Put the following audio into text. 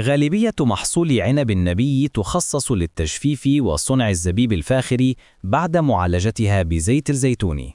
غالبية محصول عنب النبي تخصص للتجفيف وصنع الزبيب الفاخر بعد معالجتها بزيت الزيتون.